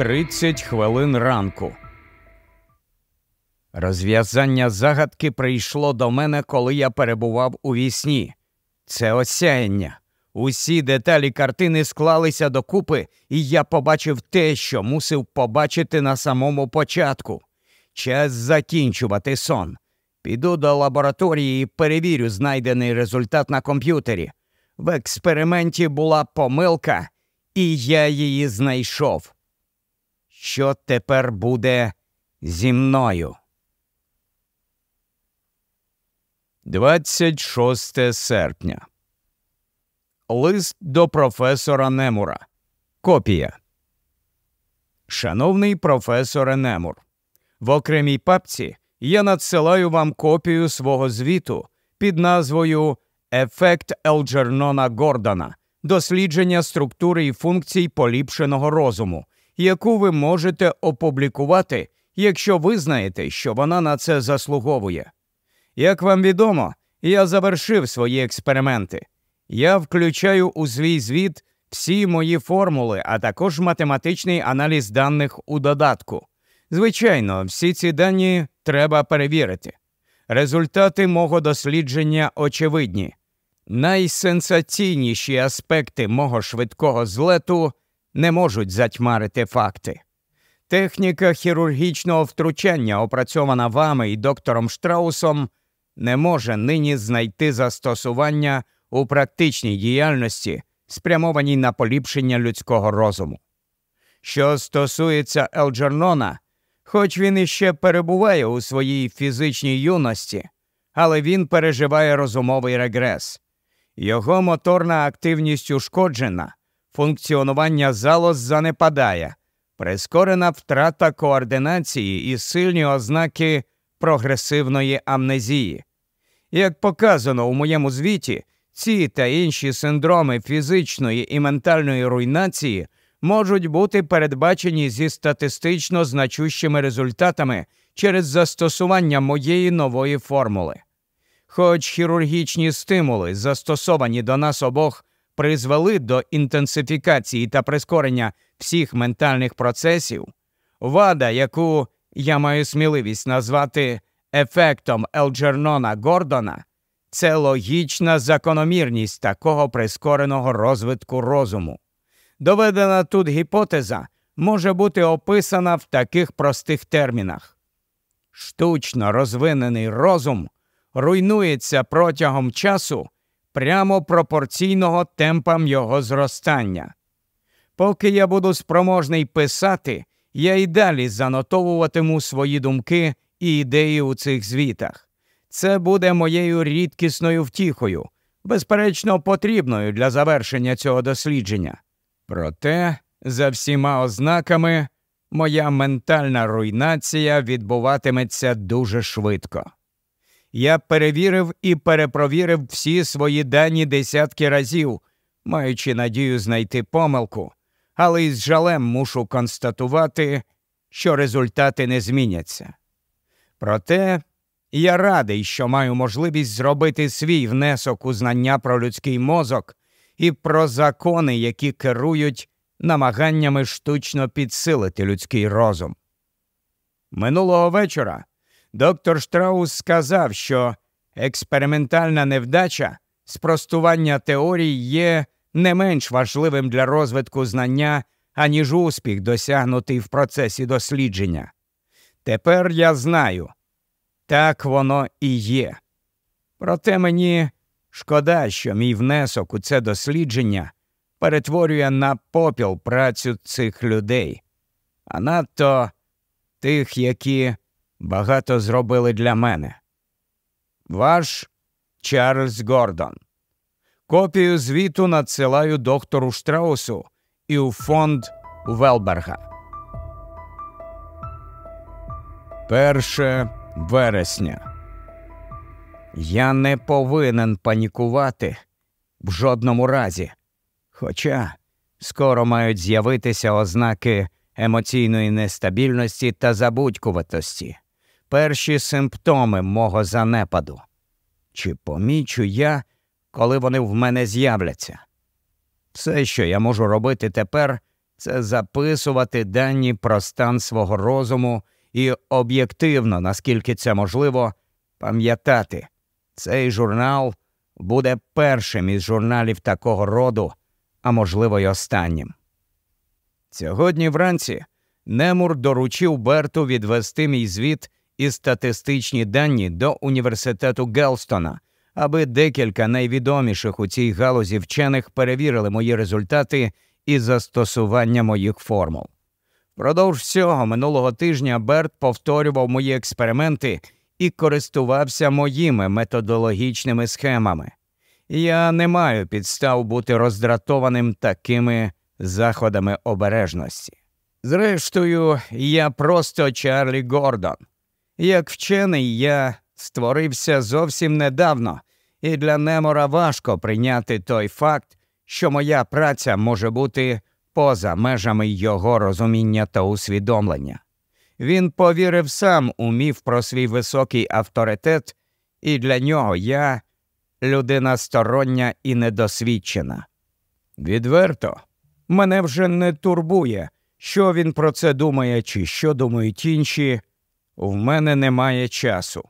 30 хвилин ранку. Розв'язання загадки прийшло до мене, коли я перебував у вісні. Це осяяння. Усі деталі картини склалися докупи, і я побачив те, що мусив побачити на самому початку. Час закінчувати сон. Піду до лабораторії і перевірю знайдений результат на комп'ютері. В експерименті була помилка, і я її знайшов. Що тепер буде зі мною? 26 серпня. Лист до професора Немура. Копія. Шановний професоре Немур. В окремій папці я надсилаю вам копію свого звіту під назвою Ефект Елджернона Гордона дослідження структури і функцій поліпшеного розуму, яку ви можете опублікувати, якщо визнаєте, що вона на це заслуговує. Як вам відомо, я завершив свої експерименти. Я включаю у свій звіт всі мої формули, а також математичний аналіз даних у додатку. Звичайно, всі ці дані треба перевірити. Результати мого дослідження очевидні. Найсенсаційніші аспекти мого швидкого злету не можуть затьмарити факти. Техніка хірургічного втручання, опрацьована вами і доктором Штраусом, не може нині знайти застосування у практичній діяльності, спрямованій на поліпшення людського розуму. Що стосується Елджернона, хоч він іще перебуває у своїй фізичній юності, але він переживає розумовий регрес. Його моторна активність ушкоджена, функціонування залоз занепадає, прискорена втрата координації і сильні ознаки прогресивної амнезії. Як показано у моєму звіті, ці та інші синдроми фізичної і ментальної руйнації можуть бути передбачені зі статистично значущими результатами через застосування моєї нової формули. Хоч хірургічні стимули, застосовані до нас обох, призвели до інтенсифікації та прискорення всіх ментальних процесів, вада, яку я маю сміливість назвати ефектом Елджернона Гордона, це логічна закономірність такого прискореного розвитку розуму. Доведена тут гіпотеза може бути описана в таких простих термінах. Штучно розвинений розум руйнується протягом часу прямо пропорційного темпам його зростання. Поки я буду спроможний писати, я й далі занотовуватиму свої думки і ідеї у цих звітах. Це буде моєю рідкісною втіхою, безперечно, потрібною для завершення цього дослідження. Проте, за всіма ознаками, моя ментальна руйнація відбуватиметься дуже швидко. Я перевірив і перепровірив всі свої дані десятки разів, маючи надію знайти помилку, але із жалем мушу констатувати, що результати не зміняться. Проте я радий, що маю можливість зробити свій внесок у знання про людський мозок і про закони, які керують намаганнями штучно підсилити людський розум. Минулого вечора доктор Штраус сказав, що експериментальна невдача спростування теорій є не менш важливим для розвитку знання, аніж успіх, досягнутий в процесі дослідження. Тепер я знаю, так воно і є. Проте мені шкода, що мій внесок у це дослідження перетворює на попіл працю цих людей, а надто тих, які багато зробили для мене. Ваш Чарльз Гордон. Копію звіту надсилаю доктору Штраусу і у фонд Велберга. Перше вересня. Я не повинен панікувати в жодному разі. Хоча скоро мають з'явитися ознаки емоційної нестабільності та забудькуватості, перші симптоми мого занепаду. Чи помічу я, коли вони в мене з'являться? Все, що я можу робити тепер, це записувати дані про стан свого розуму і об'єктивно, наскільки це можливо, пам'ятати, цей журнал буде першим із журналів такого роду, а можливо, й останнім. Сьогодні вранці Немур доручив Берту відвести мій звіт і статистичні дані до університету Гелстона, аби декілька найвідоміших у цій галузі вчених перевірили мої результати і застосування моїх формул. Продовж всього минулого тижня Берт повторював мої експерименти і користувався моїми методологічними схемами. Я не маю підстав бути роздратованим такими заходами обережності. Зрештою, я просто Чарлі Гордон. Як вчений, я створився зовсім недавно, і для Немора важко прийняти той факт, що моя праця може бути поза межами його розуміння та усвідомлення. Він повірив сам у міф про свій високий авторитет, і для нього я людина стороння і недосвідчена. Відверто, мене вже не турбує, що він про це думає чи що думають інші. В мене немає часу.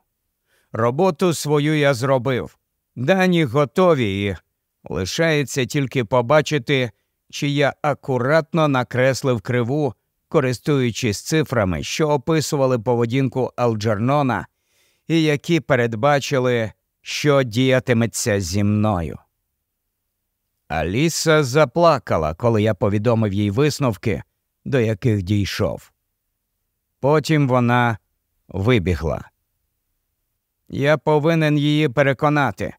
Роботу свою я зробив, дані готові, і лишається тільки побачити, чи я акуратно накреслив криву, користуючись цифрами, що описували поведінку Алджернона, і які передбачили, що діятиметься зі мною. Аліса заплакала, коли я повідомив їй висновки, до яких дійшов. Потім вона вибігла. Я повинен її переконати.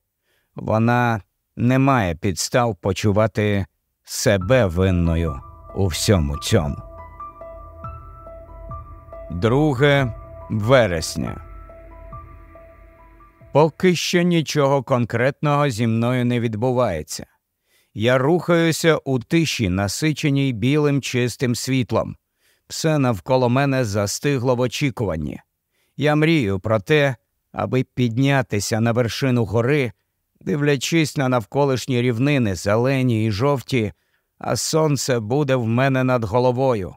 Вона не має підстав почувати себе винною у всьому цьому. Друге вересня. Поки що нічого конкретного зі мною не відбувається. Я рухаюся у тиші, насиченій білим чистим світлом. Все навколо мене застигло в очікуванні. Я мрію про те, аби піднятися на вершину гори, дивлячись на навколишні рівнини, зелені і жовті, а сонце буде в мене над головою.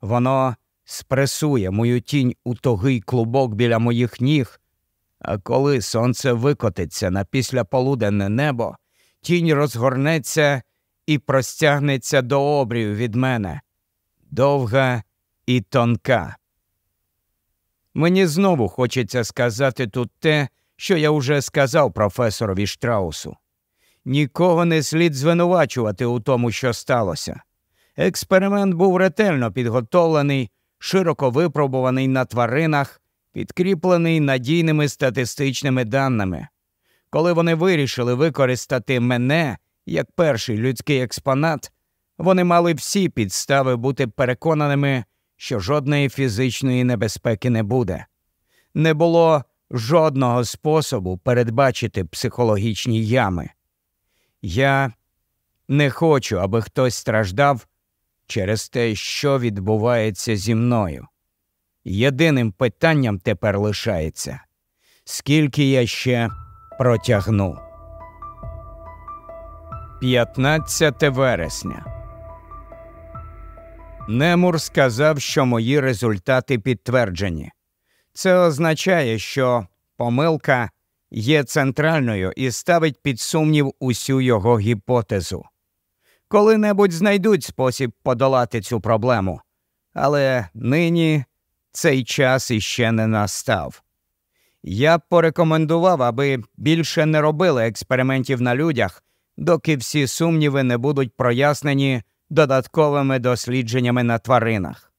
Воно спресує мою тінь у тогий клубок біля моїх ніг. А коли сонце викотиться на післяполуденне небо, тінь розгорнеться і простягнеться до обрію від мене, довга і тонка. Мені знову хочеться сказати тут те, що я вже сказав професорові Штраусу. Нікого не слід звинувачувати у тому, що сталося. Експеримент був ретельно підготовлений, широко випробуваний на тваринах, підкріплений надійними статистичними даними. Коли вони вирішили використати мене як перший людський експонат, вони мали всі підстави бути переконаними, що жодної фізичної небезпеки не буде. Не було жодного способу передбачити психологічні ями. Я не хочу, аби хтось страждав через те, що відбувається зі мною. Єдиним питанням тепер лишається, скільки я ще протягну. 15 вересня. Немур сказав, що мої результати підтверджені. Це означає, що помилка є центральною і ставить під сумнів усю його гіпотезу. Коли-небудь знайдуть спосіб подолати цю проблему, але нині цей час іще не настав. Я б порекомендував, аби більше не робили експериментів на людях, доки всі сумніви не будуть прояснені додатковими дослідженнями на тваринах.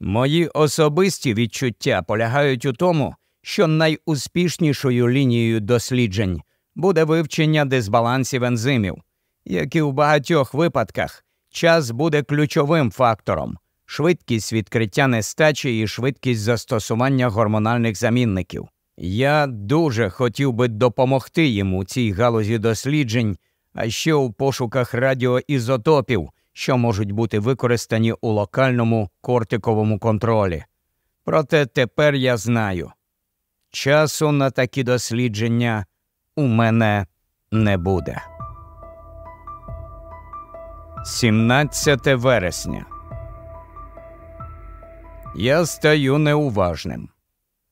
Мої особисті відчуття полягають у тому, що найуспішнішою лінією досліджень буде вивчення дисбалансів ензимів, як і в багатьох випадках час буде ключовим фактором, швидкість відкриття нестачі і швидкість застосування гормональних замінників. Я дуже хотів би допомогти їм у цій галузі досліджень, а ще у пошуках радіоізотопів, що можуть бути використані у локальному кортиковому контролі. Проте тепер я знаю, часу на такі дослідження у мене не буде. 17 вересня. Я стаю неуважним.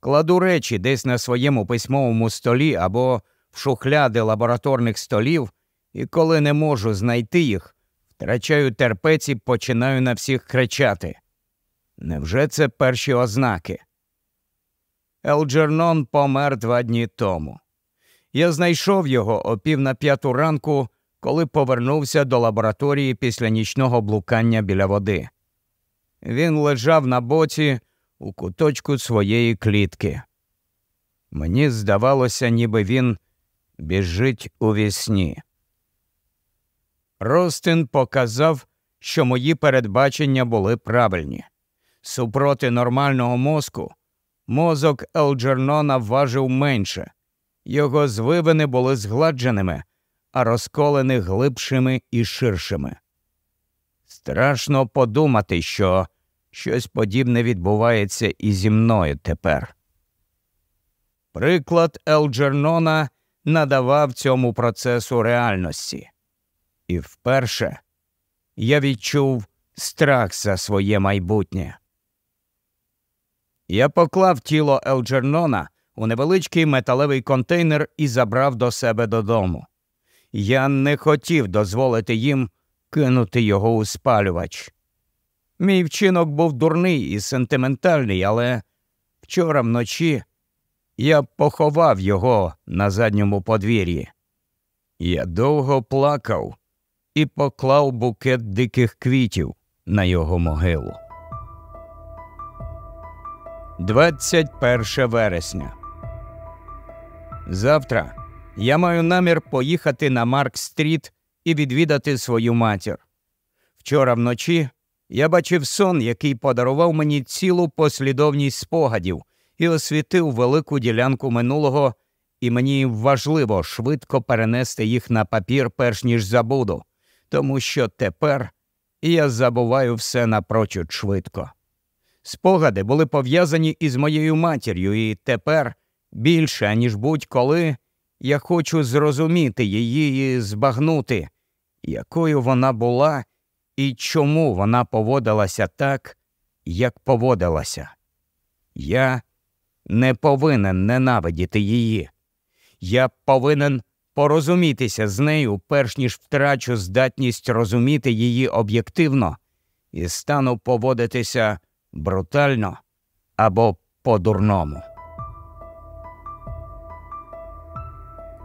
Кладу речі десь на своєму письмовому столі або в шухляди лабораторних столів, і коли не можу знайти їх, втрачаю терпець і починаю на всіх кричати. Невже це перші ознаки? Елджернон помер два дні тому. Я знайшов його о пів на п'яту ранку, коли повернувся до лабораторії після нічного блукання біля води. Він лежав на боці у куточку своєї клітки. Мені здавалося, ніби він біжить у вісні. Ростин показав, що мої передбачення були правильні. Супроти нормального мозку мозок Елджернона важив менше, його звивини були згладженими, а розколені глибшими і ширшими. Страшно подумати, що щось подібне відбувається і зі мною тепер. Приклад Елджернона надавав цьому процесу реальності, і вперше я відчув страх за своє майбутнє. Я поклав тіло Елджернона у невеличкий металевий контейнер і забрав до себе додому. Я не хотів дозволити їм кинути його у спалювач. Мій вчинок був дурний і сентиментальний, але вчора вночі я поховав його на задньому подвір'ї. Я довго плакав і поклав букет диких квітів на його могилу. 21 вересня. Завтра я маю намір поїхати на Марк Стріт і відвідати свою матір. Вчора вночі я бачив сон, який подарував мені цілу послідовність спогадів і освітив велику ділянку минулого, і мені важливо швидко перенести їх на папір, перш ніж забуду, тому що тепер я забуваю все напрочуд швидко. Спогади були пов'язані із моєю матір'ю, і тепер більше, ніж будь-коли, я хочу зрозуміти її і збагнути, якою вона була і чому вона поводилася так, як поводилася. Я не повинен ненавидіти її. Я повинен порозумітися з нею, перш ніж втрачу здатність розуміти її об'єктивно і стану поводитися брутально або по-дурному.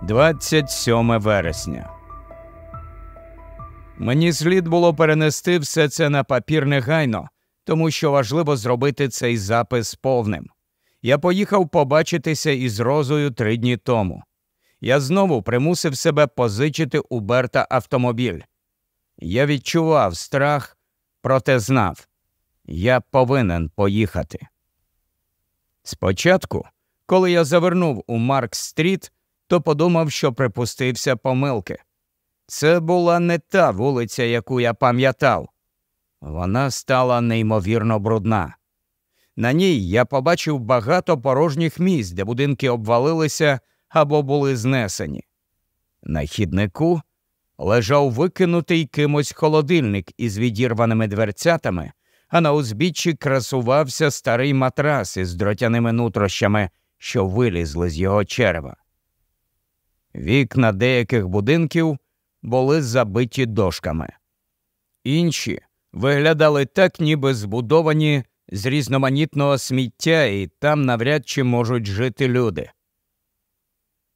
27 вересня. Мені слід було перенести все це на папір негайно, тому що важливо зробити цей запис повним. Я поїхав побачитися із Розою три дні тому. Я знову примусив себе позичити у Берта автомобіль. Я відчував страх, проте знав, я повинен поїхати. Спочатку, коли я завернув у Марк Стріт, то подумав, що припустився помилки. Це була не та вулиця, яку я пам'ятав. Вона стала неймовірно брудна. На ній я побачив багато порожніх місць, де будинки обвалилися або були знесені. На хіднику лежав викинутий кимось холодильник із відірваними дверцятами, а на узбіччі красувався старий матрас із дротяними нутрощами, що вилізли з його черева. Вікна деяких будинків були забиті дошками. Інші виглядали так, ніби збудовані з різноманітного сміття, і там навряд чи можуть жити люди.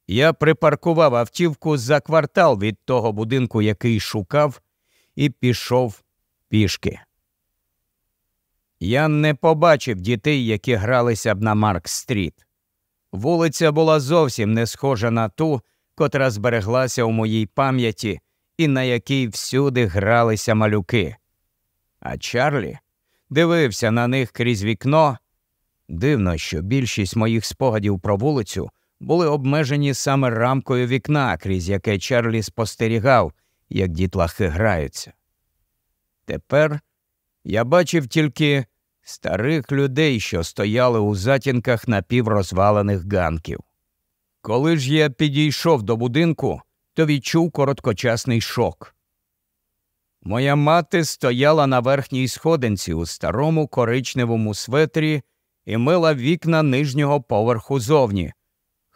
Я припаркував автівку за квартал від того будинку, який шукав, і пішов пішки. Я не побачив дітей, які гралися б на Марк Стріт. Вулиця була зовсім не схожа на ту, котра збереглася у моїй пам'яті і на якій всюди гралися малюки. А Чарлі дивився на них крізь вікно. Дивно, що більшість моїх спогадів про вулицю були обмежені саме рамкою вікна, крізь яке Чарлі спостерігав, як дітлахи граються. Тепер я бачив тільки старих людей, що стояли у затінках напіврозвалених ганків. Коли ж я підійшов до будинку, то відчув короткочасний шок. Моя мати стояла на верхній сходинці у старому коричневому светрі і мила вікна нижнього поверху зовні,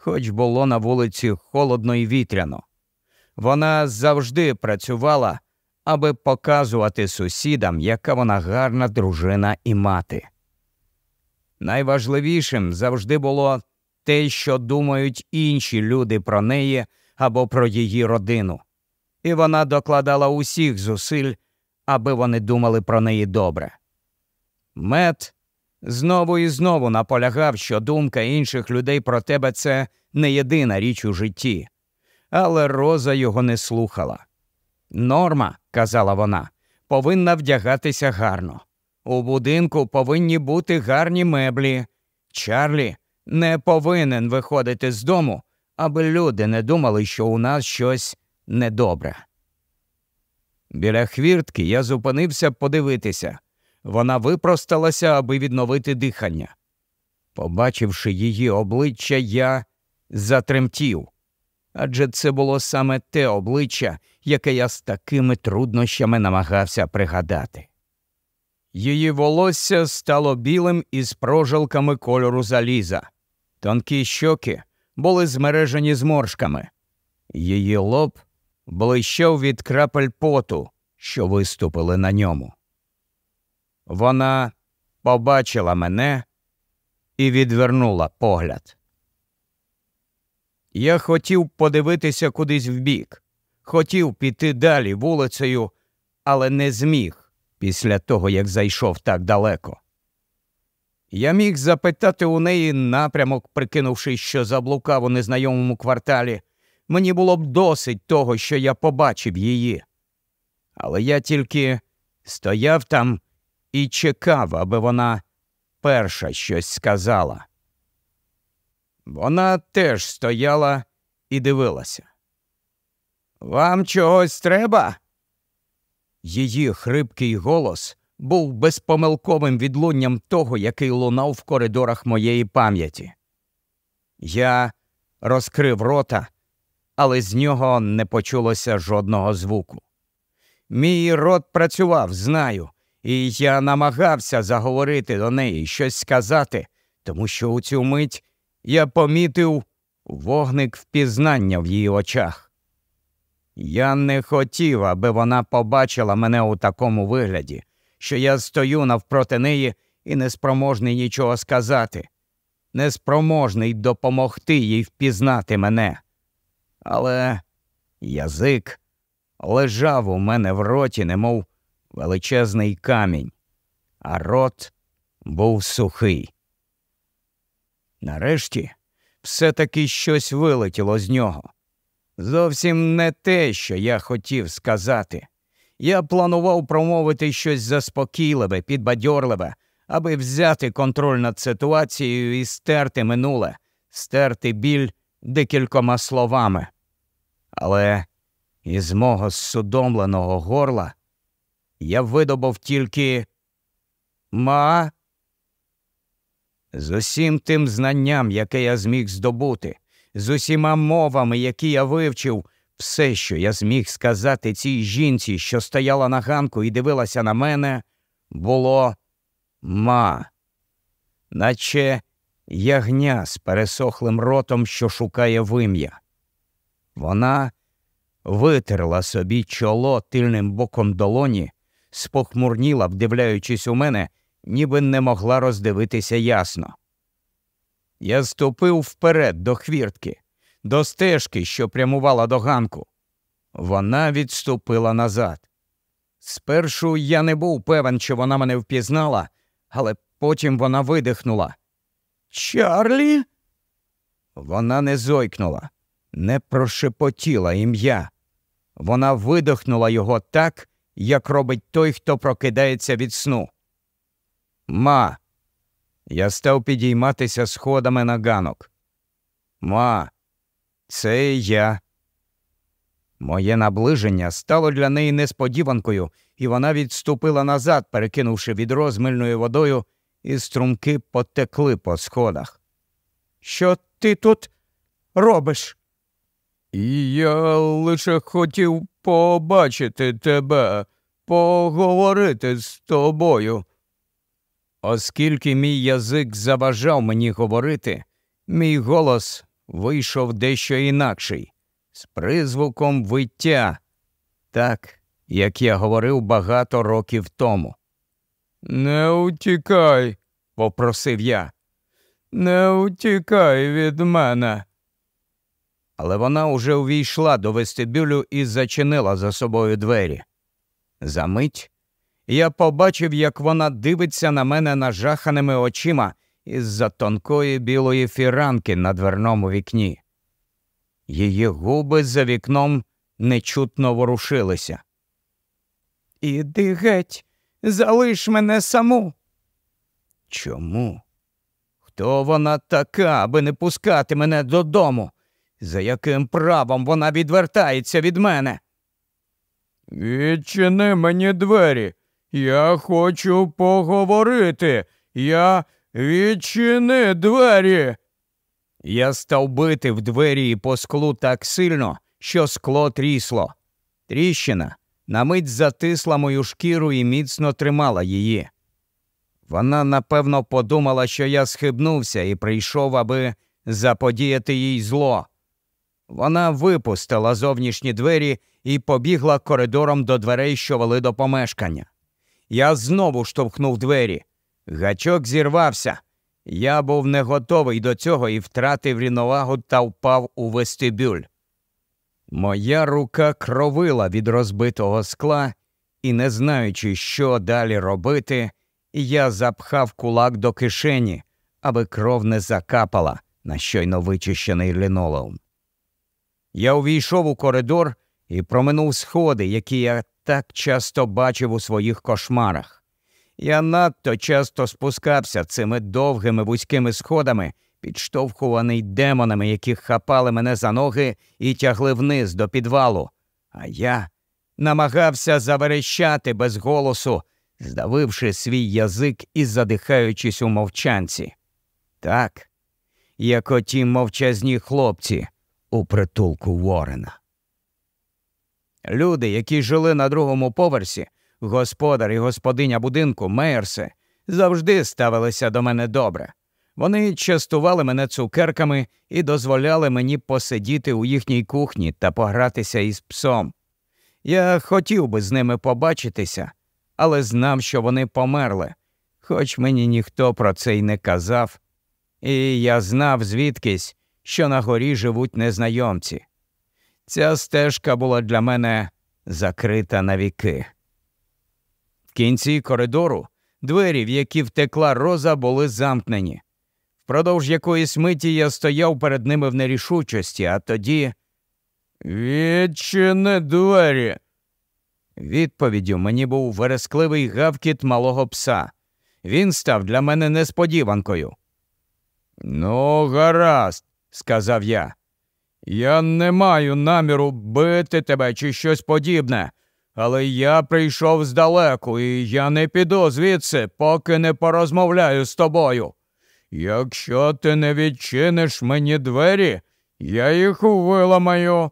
хоч було на вулиці холодно і вітряно. Вона завжди працювала, аби показувати сусідам, яка вона гарна дружина і мати. Найважливішим завжди було те, що думають інші люди про неї або про її родину, і вона докладала усіх зусиль, аби вони думали про неї добре. Мед знову і знову наполягав, що думка інших людей про тебе це не єдина річ у житті, але Роза його не слухала. Норма, казала вона, повинна вдягатися гарно. У будинку повинні бути гарні меблі. Чарлі не повинен виходити з дому, аби люди не думали, що у нас щось недобре. Біля хвіртки я зупинився подивитися. Вона випросталася, аби відновити дихання. Побачивши її обличчя, я затремтів. Адже це було саме те обличчя, яке я з такими труднощами намагався пригадати. Її волосся стало білим із прожилками кольору заліза. Тонкі щоки були змережені зморшками. Її лоб блищав від крапель поту, що виступили на ньому. Вона побачила мене і відвернула погляд. Я хотів подивитися кудись вбік, хотів піти далі вулицею, але не зміг після того, як зайшов так далеко. Я міг запитати у неї напрямок, прикинувши, що заблукав у незнайомому кварталі. Мені було б досить того, що я побачив її. Але я тільки стояв там і чекав, аби вона перша щось сказала. Вона теж стояла і дивилася. Вам чогось треба? Її хрипкий голос був безпомилковим відлунням того, який лунав в коридорах моєї пам'яті. Я розкрив рота, але з нього не почулося жодного звуку. Мій рот працював, знаю, і я намагався заговорити до неї щось сказати, тому що у цю мить я помітив вогник впізнання в її очах. Я не хотів, аби вона побачила мене у такому вигляді, що я стою навпроти неї і неспроможний нічого сказати, неспроможний допомогти їй впізнати мене. Але язик лежав у мене в роті, немов величезний камінь, а рот був сухий. Нарешті все таки щось вилетіло з нього. Зовсім не те, що я хотів сказати. Я планував промовити щось заспокійливе, підбадьорливе, аби взяти контроль над ситуацією і стерти минуле, стерти біль декількома словами. Але із мого судомленого горла я видобув тільки ма. З усім тим знанням, яке я зміг здобути, з усіма мовами, які я вивчив, все, що я зміг сказати цій жінці, що стояла на ганку і дивилася на мене, було ма, наче ягня з пересохлим ротом, що шукає вим'я. Вона витерла собі чоло тильним боком долоні, спохмурніла, вдивляючись у мене, ніби не могла роздивитися ясно. Я ступив вперед до хвіртки, до стежки, що прямувала до ганку. Вона відступила назад. Спершу я не був певен, що вона мене впізнала, але потім вона видихнула. Чарлі? Вона не зойкнула, не прошепотіла ім'я. Вона видихнула його так, як робить той, хто прокидається від сну. Ма. Я став підійматися сходами на ганок. Ма, це я. Моє наближення стало для неї несподіванкою, і вона відступила назад, перекинувши відро з мильною водою, і струмки потекли по сходах. Що ти тут робиш? Я лише хотів побачити тебе, поговорити з тобою. Оскільки мій язик заважав мені говорити, мій голос вийшов дещо інакший, з призвуком виття, так, як я говорив багато років тому. Не утікай, попросив я. Не утікай від мене. Але вона уже увійшла до вестибюлю і зачинила за собою двері. Замить я побачив, як вона дивиться на мене нажаханими очима із за тонкої білої фіранки на дверному вікні. Її губи за вікном нечутно ворушилися. Іди геть, залиш мене саму. Чому? Хто вона така, аби не пускати мене додому? За яким правом вона відвертається від мене? Відчини мені двері. Я хочу поговорити. Я відчини двері. Я став бити в двері і по склу так сильно, що скло трісло. Тріщина на мить затисла мою шкіру і міцно тримала її. Вона, напевно, подумала, що я схибнувся і прийшов, аби заподіяти їй зло. Вона випустила зовнішні двері і побігла коридором до дверей, що вели до помешкання. Я знову штовхнув двері. Гачок зірвався. Я був не готовий до цього і втратив рівновагу та впав у вестибюль. Моя рука кровила від розбитого скла, і, не знаючи, що далі робити, я запхав кулак до кишені, аби кров не закапала на щойно вичищений лінолеум. Я увійшов у коридор і проминув сходи, які я так часто бачив у своїх кошмарах. Я надто часто спускався цими довгими вузькими сходами, підштовхуваний демонами, які хапали мене за ноги і тягли вниз до підвалу. А я намагався заверещати без голосу, здавивши свій язик і задихаючись у мовчанці. Так, як оті мовчазні хлопці у притулку Ворена. Люди, які жили на другому поверсі, господар і господиня будинку Мейерси, завжди ставилися до мене добре. Вони частували мене цукерками і дозволяли мені посидіти у їхній кухні та погратися із псом. Я хотів би з ними побачитися, але знав, що вони померли, хоч мені ніхто про це й не казав, і я знав звідкись, що на горі живуть незнайомці. Ця стежка була для мене закрита на віки. В кінці коридору двері, в які втекла роза, були замкнені. Впродовж якоїсь миті я стояв перед ними в нерішучості, а тоді. Відчини двері. Відповіддю мені був верескливий гавкіт малого пса. Він став для мене несподіванкою. Ну, гаразд, сказав я. Я не маю наміру бити тебе чи щось подібне, але я прийшов здалеку, і я не піду звідси, поки не порозмовляю з тобою. Якщо ти не відчиниш мені двері, я їх виламаю.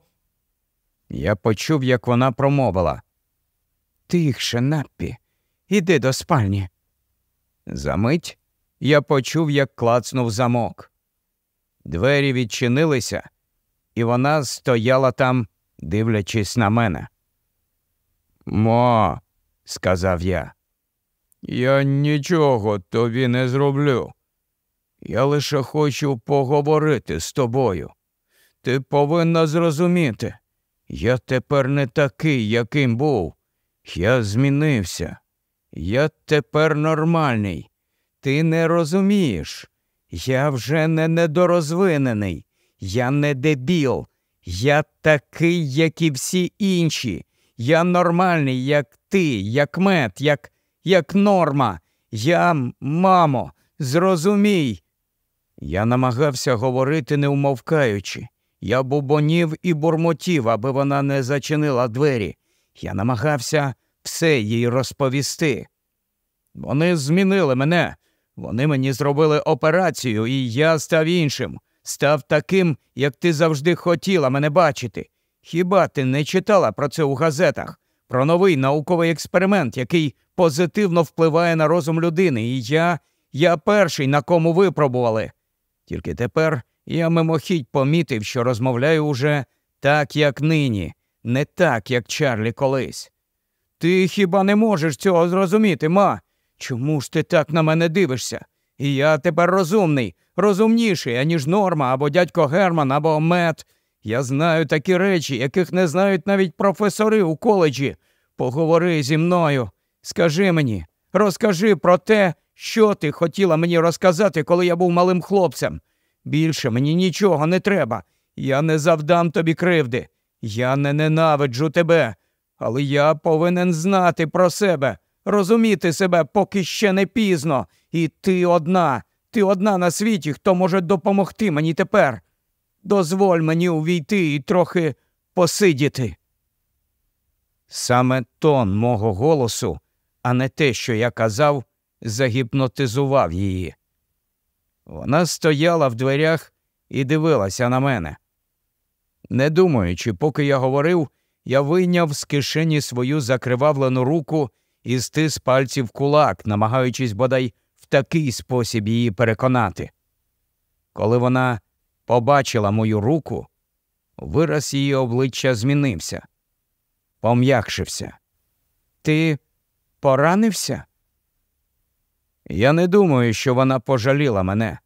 Я почув, як вона промовила. Тихше, наппі, іди до спальні. Замить я почув, як клацнув замок. Двері відчинилися, і вона стояла там, дивлячись на мене. Мо, сказав я, я нічого тобі не зроблю. Я лише хочу поговорити з тобою. Ти повинна зрозуміти. Я тепер не такий, яким був. Я змінився. Я тепер нормальний. Ти не розумієш. Я вже не недорозвинений. Я не дебіл. Я такий, як і всі інші. Я нормальний, як ти, як мед, як як норма. Я, мамо, зрозумій. Я намагався говорити, не умовкаючи. Я бубонів і бурмотів, аби вона не зачинила двері. Я намагався все їй розповісти. Вони змінили мене. Вони мені зробили операцію, і я став іншим, став таким, як ти завжди хотіла мене бачити. Хіба ти не читала про це у газетах, про новий науковий експеримент, який позитивно впливає на розум людини, і я, я перший, на кому випробували. Тільки тепер я мимохідь помітив, що розмовляю уже так, як нині, не так, як Чарлі колись. Ти хіба не можеш цього зрозуміти, ма? Чому ж ти так на мене дивишся? І я тепер розумний, розумніший, аніж норма або дядько Герман, або мед. Я знаю такі речі, яких не знають навіть професори у коледжі. Поговори зі мною. Скажи мені, розкажи про те, що ти хотіла мені розказати, коли я був малим хлопцем. Більше мені нічого не треба. Я не завдам тобі кривди. Я не ненавиджу тебе, але я повинен знати про себе, розуміти себе, поки ще не пізно. І ти одна, ти одна на світі, хто може допомогти мені тепер. Дозволь мені увійти і трохи посидіти. Саме тон мого голосу, а не те, що я казав, загіпнотизував її. Вона стояла в дверях і дивилася на мене. Не думаючи, поки я говорив, я вийняв з кишені свою закривавлену руку і стис пальців кулак, намагаючись бодай в такий спосіб її переконати. Коли вона побачила мою руку, вираз її обличчя змінився, пом'якшився. Ти поранився? Я не думаю, що вона пожаліла мене.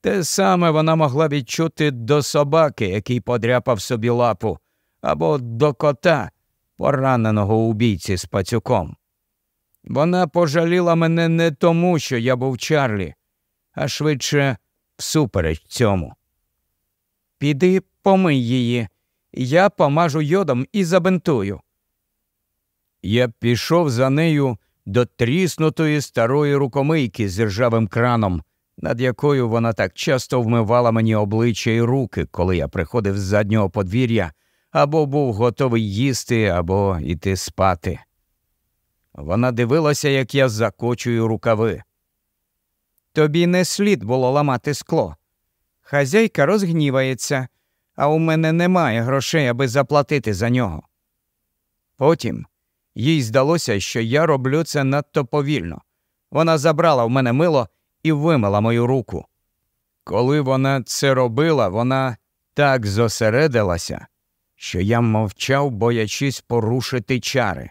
Те саме вона могла відчути до собаки, який подряпав собі лапу, або до кота, пораненого убійці з пацюком. Вона пожаліла мене не тому, що я був Чарлі, а швидше всупереч цьому. Піди помий її, я помажу йодом і забинтую. Я пішов за нею до тріснутої старої рукомийки з ржавим краном, над якою вона так часто вмивала мені обличчя і руки, коли я приходив з заднього подвір'я, або був готовий їсти, або йти спати. Вона дивилася, як я закочую рукави. Тобі не слід було ламати скло. Хазяйка розгнівається, а у мене немає грошей, аби заплатити за нього. Потім їй здалося, що я роблю це надто повільно. Вона забрала в мене мило і вимила мою руку. Коли вона це робила, вона так зосередилася, що я мовчав, боячись порушити чари.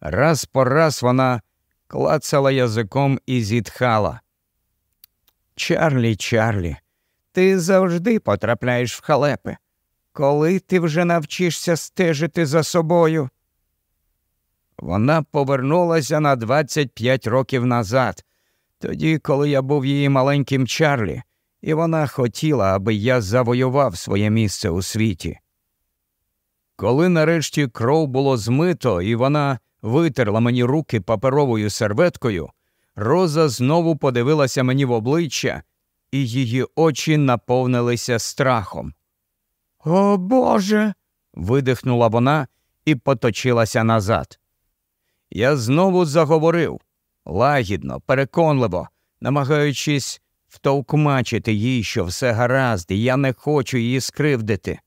Раз по раз вона клацала язиком і зітхала. Чарлі, Чарлі, ти завжди потрапляєш в халепи. Коли ти вже навчишся стежити за собою? Вона повернулася на 25 років назад, тоді, коли я був її маленьким Чарлі, і вона хотіла, аби я завоював своє місце у світі. Коли нарешті кров було змито, і вона витерла мені руки паперовою серветкою, Роза знову подивилася мені в обличчя, і її очі наповнилися страхом. О Боже. видихнула вона і поточилася назад. Я знову заговорив лагідно, переконливо, намагаючись втовкмачити їй, що все гаразд, і я не хочу її скривдити.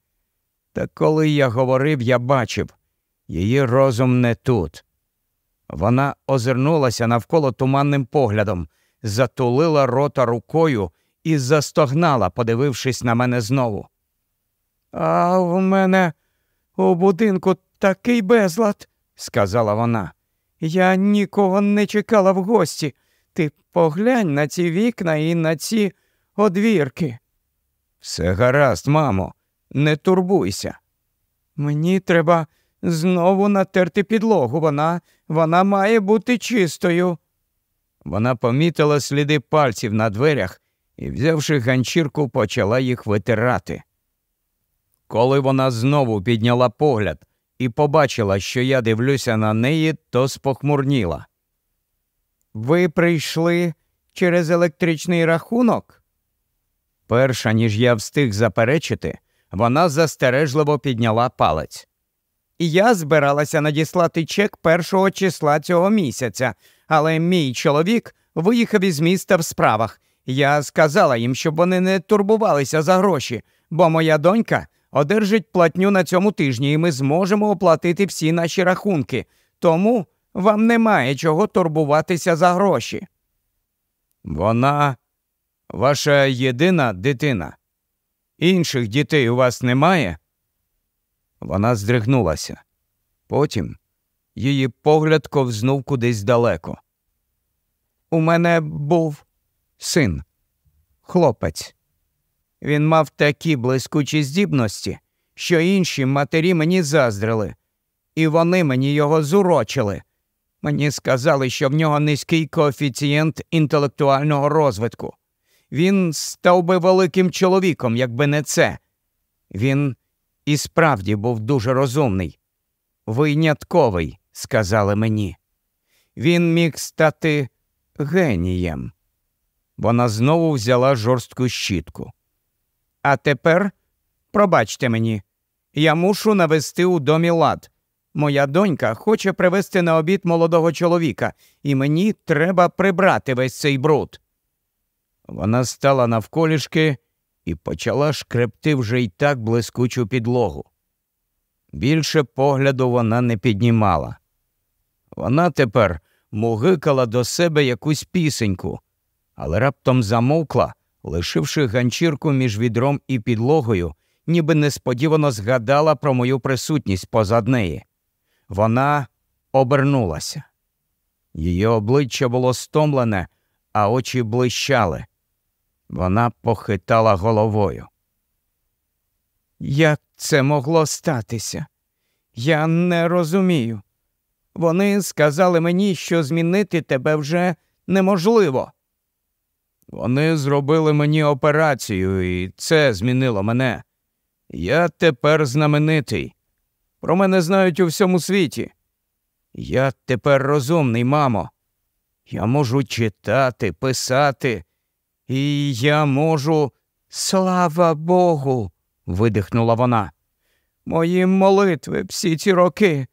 Та коли я говорив, я бачив її розум не тут. Вона озирнулася навколо туманним поглядом, затулила рота рукою і застогнала, подивившись на мене знову. А в мене у будинку такий безлад, сказала вона. Я нікого не чекала в гості. Ти поглянь на ці вікна і на ці одвірки. Все гаразд, мамо, не турбуйся. Мені треба знову натерти підлогу. Вона вона має бути чистою. Вона помітила сліди пальців на дверях і, взявши ганчірку, почала їх витирати. Коли вона знову підняла погляд і побачила, що я дивлюся на неї, то спохмурніла. Ви прийшли через електричний рахунок? Перша ніж я встиг заперечити, вона застережливо підняла палець. Я збиралася надіслати чек першого числа цього місяця, але мій чоловік виїхав із міста в справах. Я сказала їм, щоб вони не турбувалися за гроші, бо моя донька одержить платню на цьому тижні, і ми зможемо оплатити всі наші рахунки. Тому вам немає чого турбуватися за гроші. Вона ваша єдина дитина. Інших дітей у вас немає? Вона здригнулася. Потім її погляд ковзнув кудись далеко. У мене був син, хлопець. Він мав такі блискучі здібності, що інші матері мені заздрили, і вони мені його зурочили. Мені сказали, що в нього низький коефіцієнт інтелектуального розвитку. Він став би великим чоловіком, якби не це. Він і справді був дуже розумний. Винятковий, сказали мені. Він міг стати генієм. Вона знову взяла жорстку щітку. А тепер, пробачте мені, я мушу навести у домі лад. Моя донька хоче привезти на обід молодого чоловіка, і мені треба прибрати весь цей бруд. Вона стала навколішки і почала шкребти вже й так блискучу підлогу. Більше погляду вона не піднімала. Вона тепер мугикала до себе якусь пісеньку, але раптом замовкла, лишивши ганчірку між відром і підлогою, ніби несподівано згадала про мою присутність позад неї. Вона обернулася. Її обличчя було стомлене, а очі блищали. Вона похитала головою. Як це могло статися? Я не розумію. Вони сказали мені, що змінити тебе вже неможливо. Вони зробили мені операцію, і це змінило мене. Я тепер знаменитий. Про мене знають у всьому світі. Я тепер розумний, мамо. Я можу читати, писати, і я можу. Слава Богу. видихнула вона. Мої молитви всі ці роки.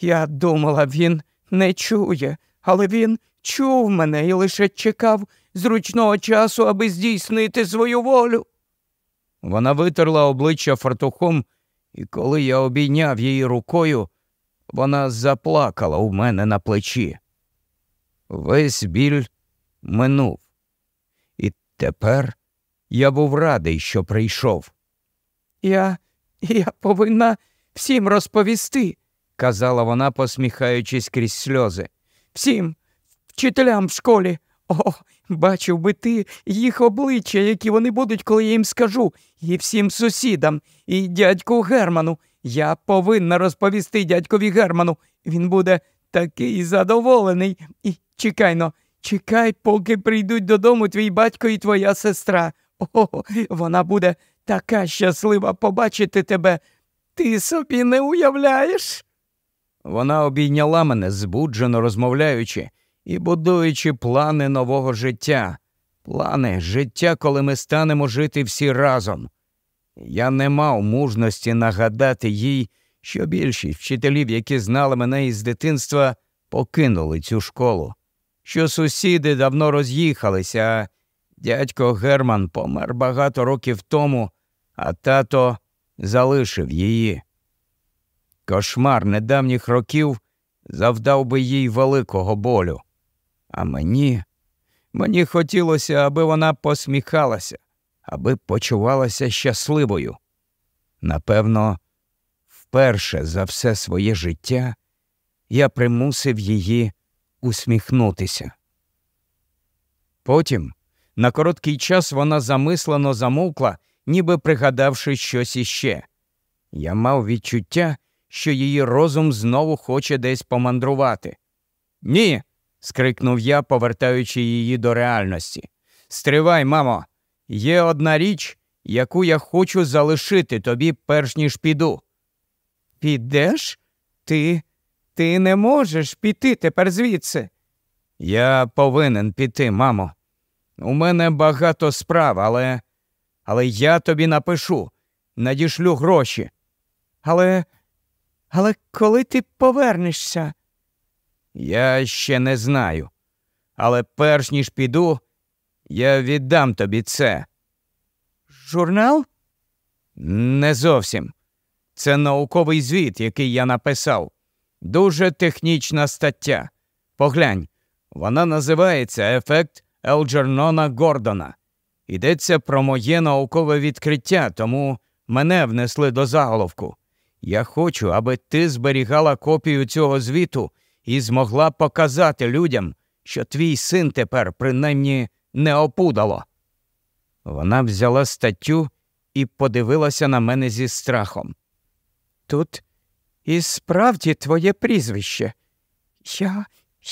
Я думала, він не чує, але він чув мене і лише чекав зручного часу, аби здійснити свою волю. Вона витерла обличчя фартухом, і коли я обійняв її рукою, вона заплакала у мене на плечі. Весь біль минув. Тепер я був радий, що прийшов. Я я повинна всім розповісти, казала вона, посміхаючись крізь сльози. Всім вчителям в школі. О, бачив би ти їх обличчя, які вони будуть, коли я їм скажу, і всім сусідам, і дядьку Герману. Я повинна розповісти дядькові Герману. Він буде такий задоволений. І чекайно, чекай, поки прийдуть додому твій батько і твоя сестра. О, вона буде така щаслива побачити тебе. Ти собі не уявляєш? Вона обійняла мене, збуджено розмовляючи і будуючи плани нового життя, плани життя, коли ми станемо жити всі разом. Я не мав мужності нагадати їй, що більшість вчителів, які знали мене із дитинства, покинули цю школу, що сусіди давно роз'їхалися, а дядько Герман помер багато років тому, а тато залишив її. Кошмар недавніх років завдав би їй великого болю. А мені, мені хотілося, аби вона посміхалася, аби почувалася щасливою. Напевно, вперше за все своє життя я примусив її усміхнутися. Потім на короткий час вона замислено замовкла, ніби пригадавши щось іще. Я мав відчуття, що її розум знову хоче десь помандрувати. Ні, скрикнув я, повертаючи її до реальності. Стривай, мамо, є одна річ, яку я хочу залишити тобі, перш ніж піду. Підеш? Ти Ти не можеш піти тепер звідси. Я повинен піти, мамо. У мене багато справ, але. Але я тобі напишу, надішлю гроші. Але. Але коли ти повернешся? Я ще не знаю. Але перш ніж піду, я віддам тобі це. Журнал? Не зовсім. Це науковий звіт, який я написав. Дуже технічна стаття. Поглянь, вона називається Ефект Елджернона Гордона. Йдеться про моє наукове відкриття, тому мене внесли до заголовку. Я хочу, аби ти зберігала копію цього звіту і змогла показати людям, що твій син тепер принаймні не опудало. Вона взяла статтю і подивилася на мене зі страхом. Тут і справді твоє прізвище. Я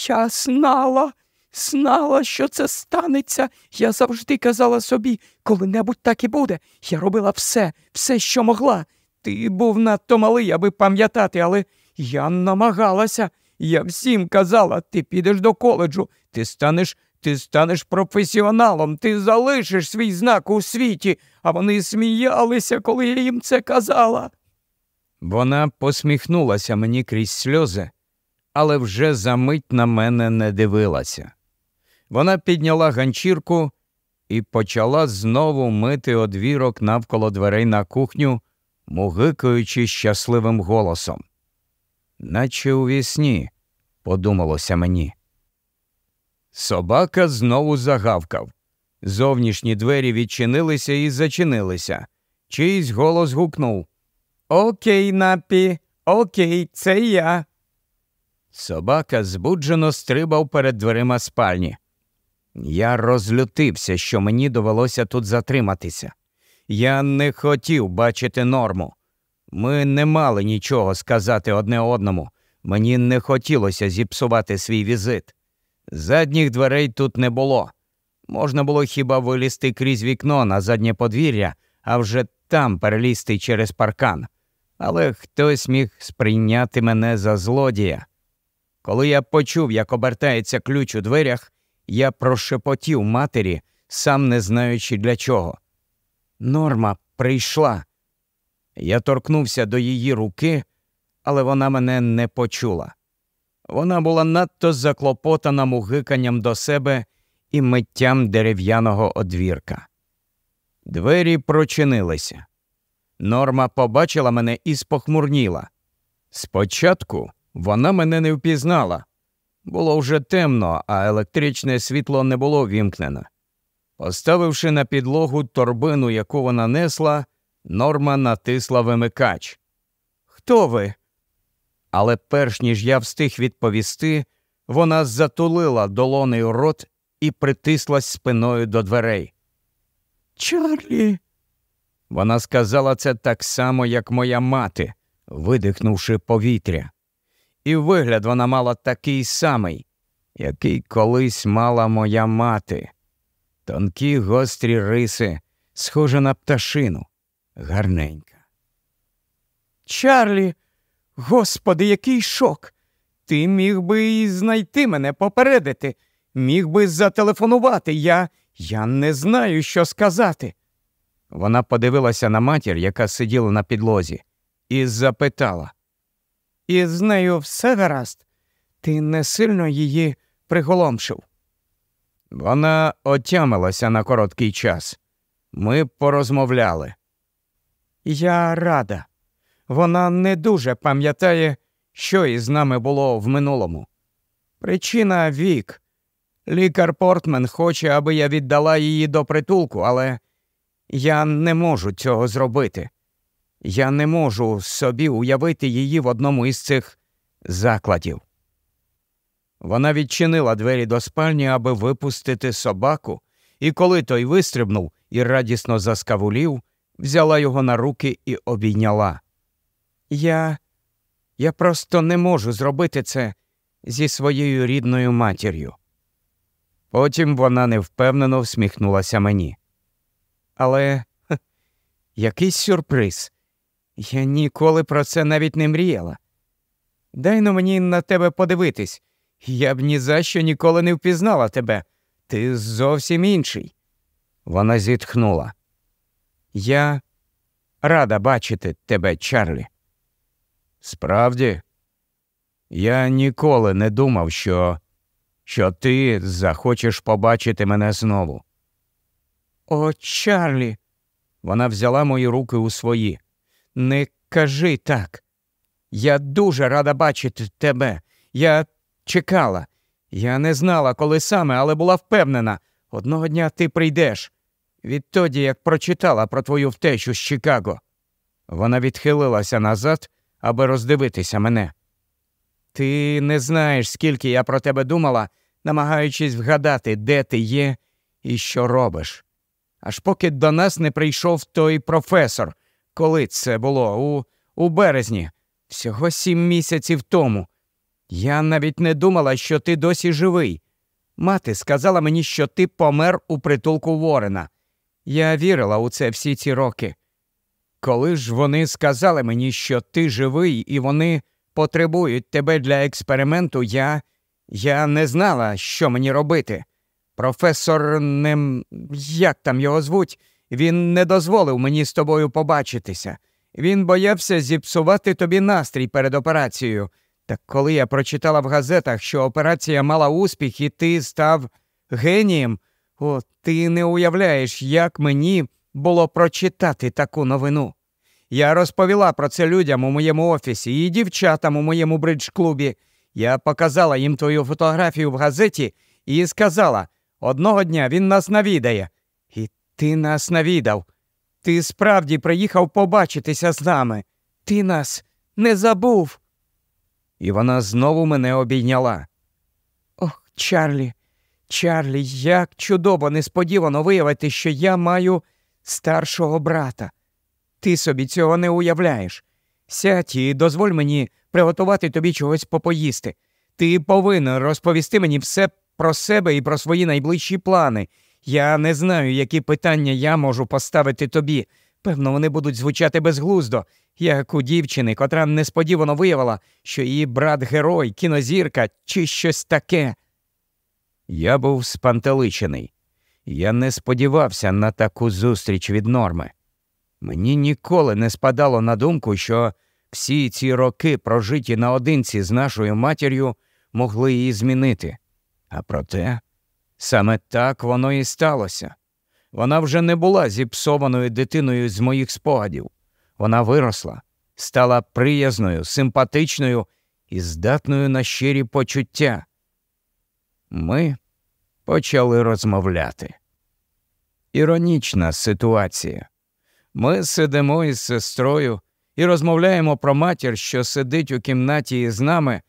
я знала, знала, що це станеться. Я завжди казала собі, коли-небудь так і буде. Я робила все, все, що могла. Ти був надто малий, аби пам'ятати, але я намагалася. Я всім казала, ти підеш до коледжу, ти станеш ти станеш професіоналом, ти залишиш свій знак у світі, а вони сміялися, коли я їм це казала. Вона посміхнулася мені крізь сльози, але вже за мить на мене не дивилася. Вона підняла ганчірку і почала знову мити одвірок навколо дверей на кухню, мугикаючи щасливим голосом. Наче у вісні, подумалося мені. Собака знову загавкав. Зовнішні двері відчинилися і зачинилися. Чийсь голос гукнув Окей, напі, окей, це я. Собака збуджено стрибав перед дверима спальні. Я розлютився, що мені довелося тут затриматися. Я не хотів бачити норму. Ми не мали нічого сказати одне одному. Мені не хотілося зіпсувати свій візит. Задніх дверей тут не було. Можна було хіба вилізти крізь вікно на заднє подвір'я, а вже там перелізти через паркан. Але хтось міг сприйняти мене за злодія. Коли я почув, як обертається ключ у дверях, я прошепотів матері, сам не знаючи для чого. Норма прийшла. Я торкнувся до її руки, але вона мене не почула. Вона була надто заклопотана мугиканням до себе і миттям дерев'яного одвірка. Двері прочинилися. Норма побачила мене і спохмурніла. Спочатку вона мене не впізнала. Було вже темно, а електричне світло не було вімкнено. Поставивши на підлогу торбину, яку вона несла, норма натисла вимикач. Хто ви? Але перш ніж я встиг відповісти, вона затулила долонею рот і притислась спиною до дверей. Чарлі. Вона сказала це так само, як моя мати, видихнувши повітря. І вигляд вона мала такий самий, який колись мала моя мати. Тонкі гострі риси, схожа на пташину, гарненька. Чарлі, господи, який шок! Ти міг би і знайти мене попередити, міг би зателефонувати. Я я не знаю, що сказати. Вона подивилася на матір, яка сиділа на підлозі, і запитала. І з нею все гаразд. Ти не сильно її приголомшив. Вона отямилася на короткий час. Ми порозмовляли. Я рада. Вона не дуже пам'ятає, що із нами було в минулому. Причина вік. Лікар Портмен хоче, аби я віддала її до притулку, але я не можу цього зробити. Я не можу собі уявити її в одному із цих закладів. Вона відчинила двері до спальні, аби випустити собаку, і коли той вистрибнув і радісно заскавулів, взяла його на руки і обійняла. Я я просто не можу зробити це зі своєю рідною матір'ю. Потім вона невпевнено всміхнулася мені. Але ха, якийсь сюрприз. Я ніколи про це навіть не мріяла. Дай но мені на тебе подивитись. Я б ні за що ніколи не впізнала тебе. Ти зовсім інший. Вона зітхнула. Я рада бачити тебе, Чарлі. Справді, я ніколи не думав, що що ти захочеш побачити мене знову. О, Чарлі. Вона взяла мої руки у свої. Не кажи так. Я дуже рада бачити тебе. Я чекала. Я не знала, коли саме, але була впевнена. Одного дня ти прийдеш. Відтоді, як прочитала про твою втечу з Чикаго. Вона відхилилася назад, аби роздивитися мене. Ти не знаєш, скільки я про тебе думала, намагаючись вгадати, де ти є і що робиш. Аж поки до нас не прийшов той професор, коли це було у, у березні, всього сім місяців тому. Я навіть не думала, що ти досі живий. Мати сказала мені, що ти помер у притулку Ворена. Я вірила у це всі ці роки. Коли ж вони сказали мені, що ти живий і вони потребують тебе для експерименту, я я не знала, що мені робити. Професор не як там його звуть, він не дозволив мені з тобою побачитися. Він боявся зіпсувати тобі настрій перед операцією. Так коли я прочитала в газетах, що операція мала успіх, і ти став генієм, о, ти не уявляєш, як мені було прочитати таку новину. Я розповіла про це людям у моєму офісі і дівчатам у моєму бридж-клубі. Я показала їм твою фотографію в газеті і сказала одного дня він нас навідає. І ти нас навідав. Ти справді приїхав побачитися з нами. Ти нас не забув. І вона знову мене обійняла. Ох, Чарлі, Чарлі, як чудово несподівано виявити, що я маю старшого брата. Ти собі цього не уявляєш. Сядь і дозволь мені приготувати тобі чогось попоїсти. Ти повинен розповісти мені все про себе і про свої найближчі плани. Я не знаю, які питання я можу поставити тобі. Певно, вони будуть звучати безглуздо, як у дівчини, котра несподівано виявила, що її брат герой, кінозірка чи щось таке. Я був спантеличений. Я не сподівався на таку зустріч від норми. Мені ніколи не спадало на думку, що всі ці роки, прожиті наодинці з нашою матір'ю, могли її змінити. А проте саме так воно і сталося. Вона вже не була зіпсованою дитиною з моїх спогадів. Вона виросла, стала приязною, симпатичною і здатною на щирі почуття. Ми почали розмовляти. Іронічна ситуація. Ми сидимо із сестрою і розмовляємо про матір, що сидить у кімнаті із нами,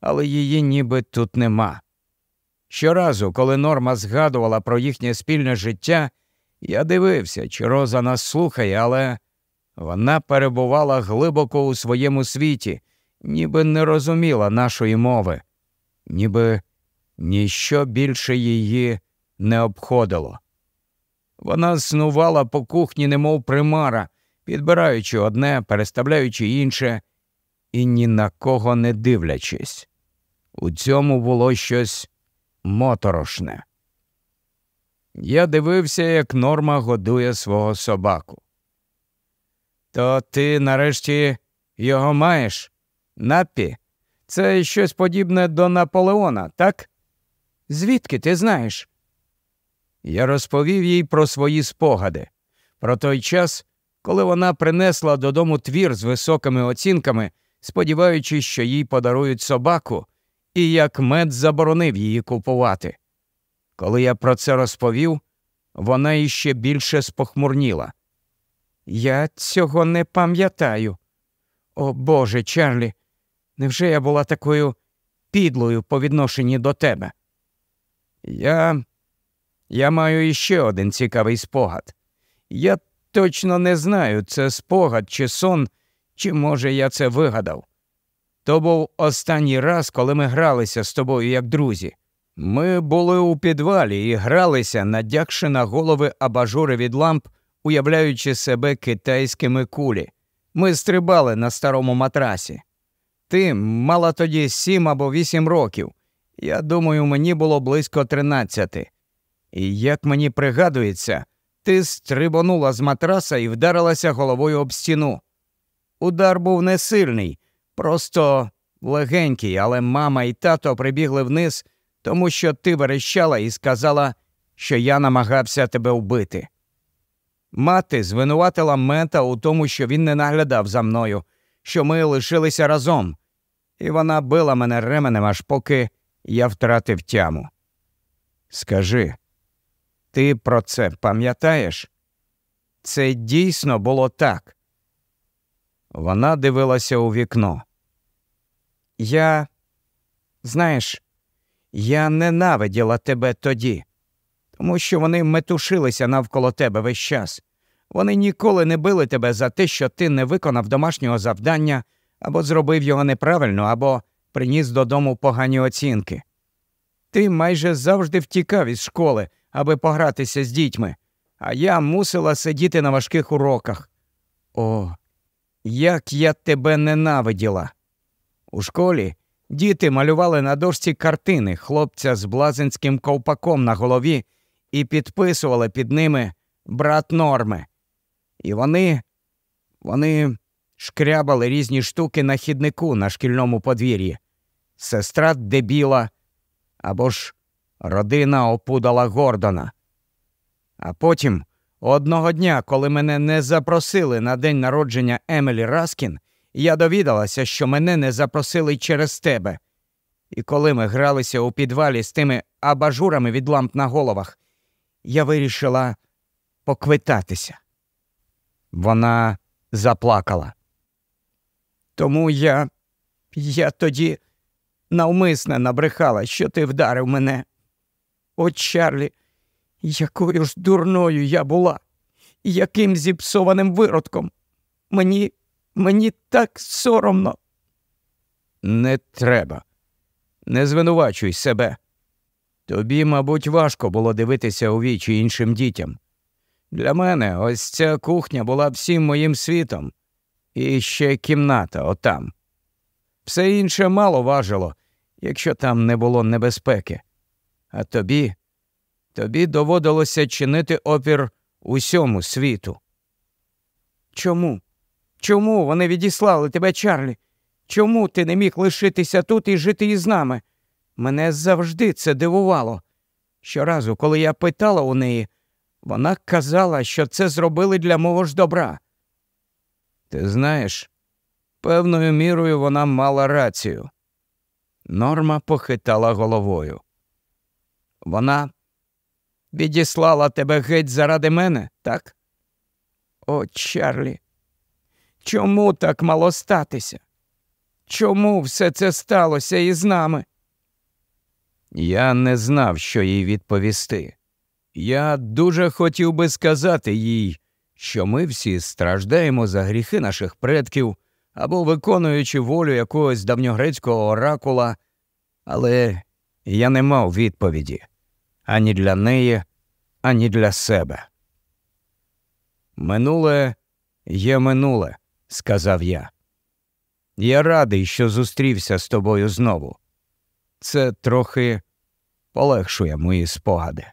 але її ніби тут нема. Щоразу, коли Норма згадувала про їхнє спільне життя, я дивився, чи Роза нас слухає, але вона перебувала глибоко у своєму світі, ніби не розуміла нашої мови, ніби ніщо більше її не обходило. Вона снувала по кухні, немов примара, підбираючи одне, переставляючи інше, і ні на кого не дивлячись. У цьому було щось моторошне. Я дивився, як норма годує свого собаку. То ти нарешті його маєш? Наппі? Це щось подібне до Наполеона, так? Звідки ти знаєш? Я розповів їй про свої спогади, про той час, коли вона принесла додому твір з високими оцінками, сподіваючись, що їй подарують собаку, і як мед заборонив її купувати. Коли я про це розповів, вона іще більше спохмурніла. Я цього не пам'ятаю. О Боже, Чарлі, невже я була такою підлою по відношенні до тебе? Я я маю іще один цікавий спогад. Я точно не знаю, це спогад чи сон, чи, може, я це вигадав. То був останній раз, коли ми гралися з тобою як друзі. Ми були у підвалі і гралися, надягши на голови абажури від ламп, уявляючи себе китайськими кулі. Ми стрибали на старому матрасі. Ти мала тоді сім або вісім років, Я думаю, мені було близько тринадцяти. І як мені пригадується, ти стрибонула з матраса і вдарилася головою об стіну. Удар був не сильний, просто легенький, але мама і тато прибігли вниз, тому що ти верещала і сказала, що я намагався тебе вбити. Мати звинуватила мета у тому, що він не наглядав за мною, що ми лишилися разом, і вона била мене ременем, аж поки я втратив тяму. Скажи, ти про це пам'ятаєш? Це дійсно було так. Вона дивилася у вікно. Я, знаєш, я ненавиділа тебе тоді, тому що вони метушилися навколо тебе весь час. Вони ніколи не били тебе за те, що ти не виконав домашнього завдання або зробив його неправильно, або приніс додому погані оцінки. Ти майже завжди втікав із школи, аби погратися з дітьми, а я мусила сидіти на важких уроках. О, як я тебе ненавиділа. У школі діти малювали на дошці картини хлопця з блазенським ковпаком на голові і підписували під ними брат норми. І вони, вони шкрябали різні штуки на хіднику на шкільному подвір'ї. Сестра дебіла або ж родина опудала Гордона. А потім, одного дня, коли мене не запросили на день народження Емелі Раскін, я довідалася, що мене не запросили через тебе. І коли ми гралися у підвалі з тими абажурами від ламп на головах, я вирішила поквитатися. Вона заплакала. Тому я, я тоді навмисне набрехала, що ти вдарив мене. О, Чарлі, якою ж дурною я була, яким зіпсованим виродком. Мені, мені так соромно. Не треба. Не звинувачуй себе. Тобі, мабуть, важко було дивитися у вічі іншим дітям. Для мене ось ця кухня була всім моїм світом, і ще кімната отам. Все інше мало важило, якщо там не було небезпеки. А тобі, тобі доводилося чинити опір усьому світу. Чому? Чому вони відіслали тебе, Чарлі? Чому ти не міг лишитися тут і жити із нами? Мене завжди це дивувало. Щоразу, коли я питала у неї, вона казала, що це зробили для мого ж добра. Ти знаєш, певною мірою вона мала рацію. Норма похитала головою. Вона відіслала тебе геть заради мене, так? О, Чарлі, чому так мало статися? Чому все це сталося із нами? Я не знав, що їй відповісти. Я дуже хотів би сказати їй, що ми всі страждаємо за гріхи наших предків або виконуючи волю якогось давньогрецького оракула, але я не мав відповіді ані для неї, ані для себе. Минуле є минуле, сказав я. Я радий, що зустрівся з тобою знову. Це трохи полегшує мої спогади.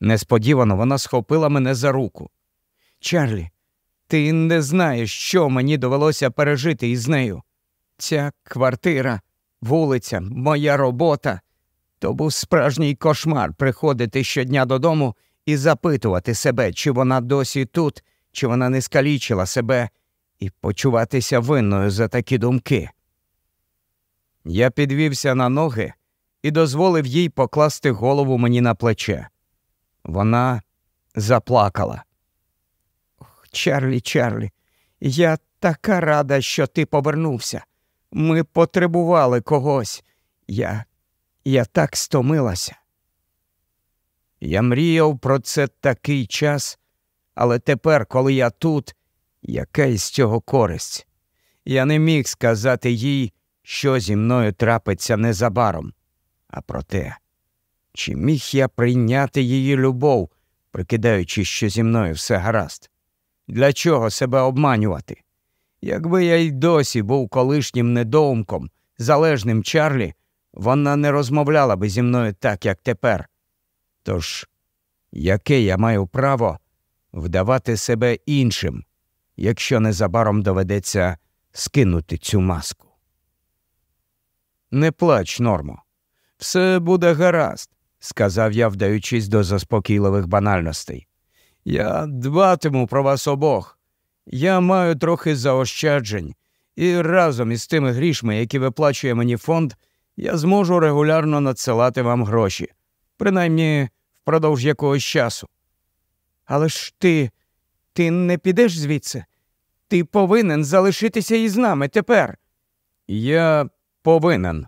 Несподівано вона схопила мене за руку. Чарлі, ти не знаєш, що мені довелося пережити із нею. Ця квартира, вулиця, моя робота. То був справжній кошмар приходити щодня додому і запитувати себе, чи вона досі тут, чи вона не скалічила себе, і почуватися винною за такі думки. Я підвівся на ноги і дозволив їй покласти голову мені на плече. Вона заплакала. Чарлі, Чарлі, я така рада, що ти повернувся. Ми потребували когось. Я я так стомилася. Я мріяв про це такий час, але тепер, коли я тут, яка із цього користь? Я не міг сказати їй, що зі мною трапиться незабаром. А проте, чи міг я прийняти її любов, прикидаючи, що зі мною все гаразд? Для чого себе обманювати? Якби я й досі був колишнім недоумком, залежним Чарлі, вона не розмовляла би зі мною так, як тепер. Тож, яке я маю право вдавати себе іншим, якщо незабаром доведеться скинути цю маску? Не плач, Нормо, все буде гаразд, сказав я, вдаючись до заспокійливих банальностей. Я дбатиму про вас обох. Я маю трохи заощаджень, і разом із тими грішми, які виплачує мені фонд, я зможу регулярно надсилати вам гроші, принаймні впродовж якогось часу. Але ж ти, ти не підеш звідси? Ти повинен залишитися із нами тепер. Я повинен.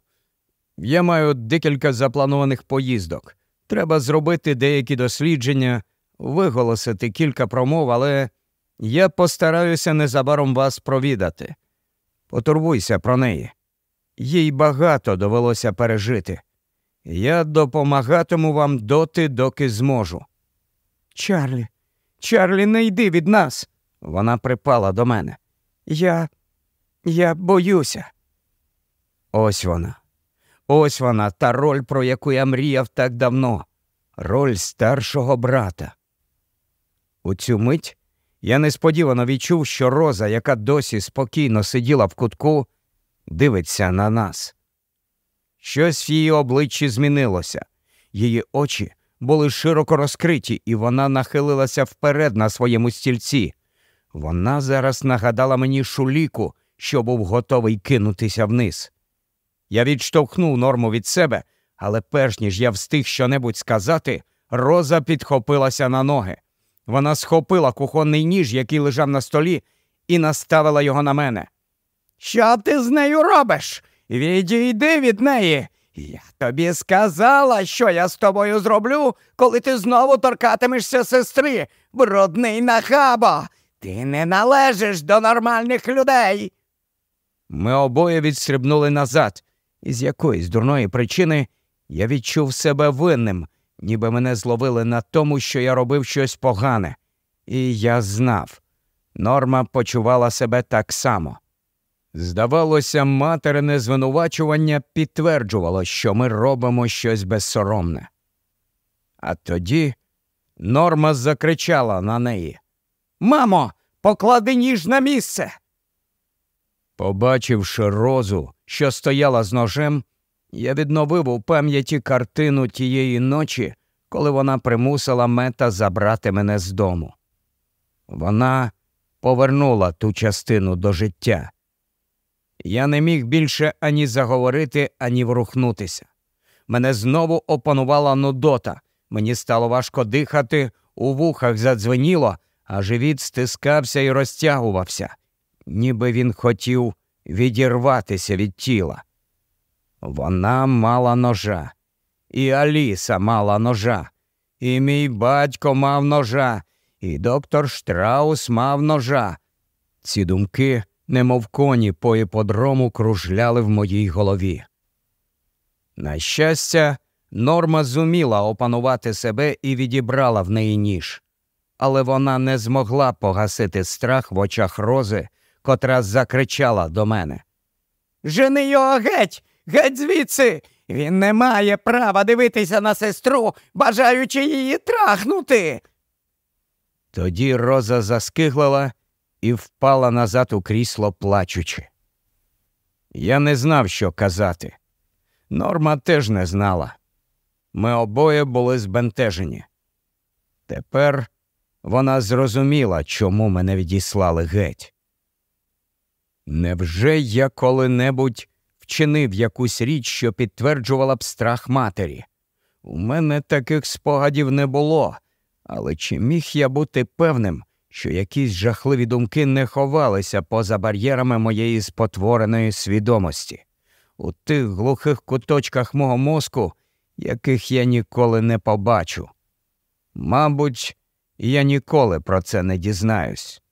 Я маю декілька запланованих поїздок. Треба зробити деякі дослідження, виголосити кілька промов, але я постараюся незабаром вас провідати. Потурбуйся про неї. Їй багато довелося пережити. Я допомагатиму вам доти, доки зможу. Чарлі, Чарлі, не йди від нас. Вона припала до мене. Я. Я боюся. Ось вона. Ось вона, та роль, про яку я мріяв так давно, роль старшого брата. У цю мить я несподівано відчув, що роза, яка досі спокійно сиділа в кутку, дивиться на нас. Щось в її обличчі змінилося, її очі були широко розкриті, і вона нахилилася вперед на своєму стільці. Вона зараз нагадала мені шуліку, що був готовий кинутися вниз. Я відштовхнув норму від себе, але перш ніж я встиг щонебудь сказати, роза підхопилася на ноги. Вона схопила кухонний ніж, який лежав на столі, і наставила його на мене. Що ти з нею робиш? Відійди від неї. Я тобі сказала, що я з тобою зроблю, коли ти знову торкатимешся сестри, брудний нахабо. Ти не належиш до нормальних людей. Ми обоє відстрибнули назад, і з якоїсь дурної причини я відчув себе винним, ніби мене зловили на тому, що я робив щось погане. І я знав. Норма почувала себе так само. Здавалося, материне звинувачування підтверджувало, що ми робимо щось безсоромне. А тоді норма закричала на неї Мамо, поклади ніж на місце. Побачивши розу, що стояла з ножем, я відновив у пам'яті картину тієї ночі, коли вона примусила мета забрати мене з дому. Вона повернула ту частину до життя. Я не міг більше ані заговорити, ані врухнутися. Мене знову опанувала нудота, мені стало важко дихати, у вухах задзвеніло, а живіт стискався і розтягувався, ніби він хотів відірватися від тіла. Вона мала ножа, і Аліса мала ножа, і мій батько мав ножа, і доктор Штраус мав ножа. Ці думки, немов коні по іподрому, кружляли в моїй голові. На щастя, норма зуміла опанувати себе і відібрала в неї ніж, але вона не змогла погасити страх в очах рози, котра закричала до мене. Жени його геть, геть звідси. Він не має права дивитися на сестру, бажаючи її трахнути. Тоді Роза заскиглила і впала назад у крісло, плачучи. Я не знав, що казати. Норма теж не знала. Ми обоє були збентежені. Тепер вона зрозуміла, чому мене відіслали геть. Невже я коли-небудь вчинив якусь річ, що підтверджувала б страх матері? У мене таких спогадів не було, але чи міг я бути певним, що якісь жахливі думки не ховалися поза бар'єрами моєї спотвореної свідомості, у тих глухих куточках мого мозку, яких я ніколи не побачу? Мабуть, я ніколи про це не дізнаюсь.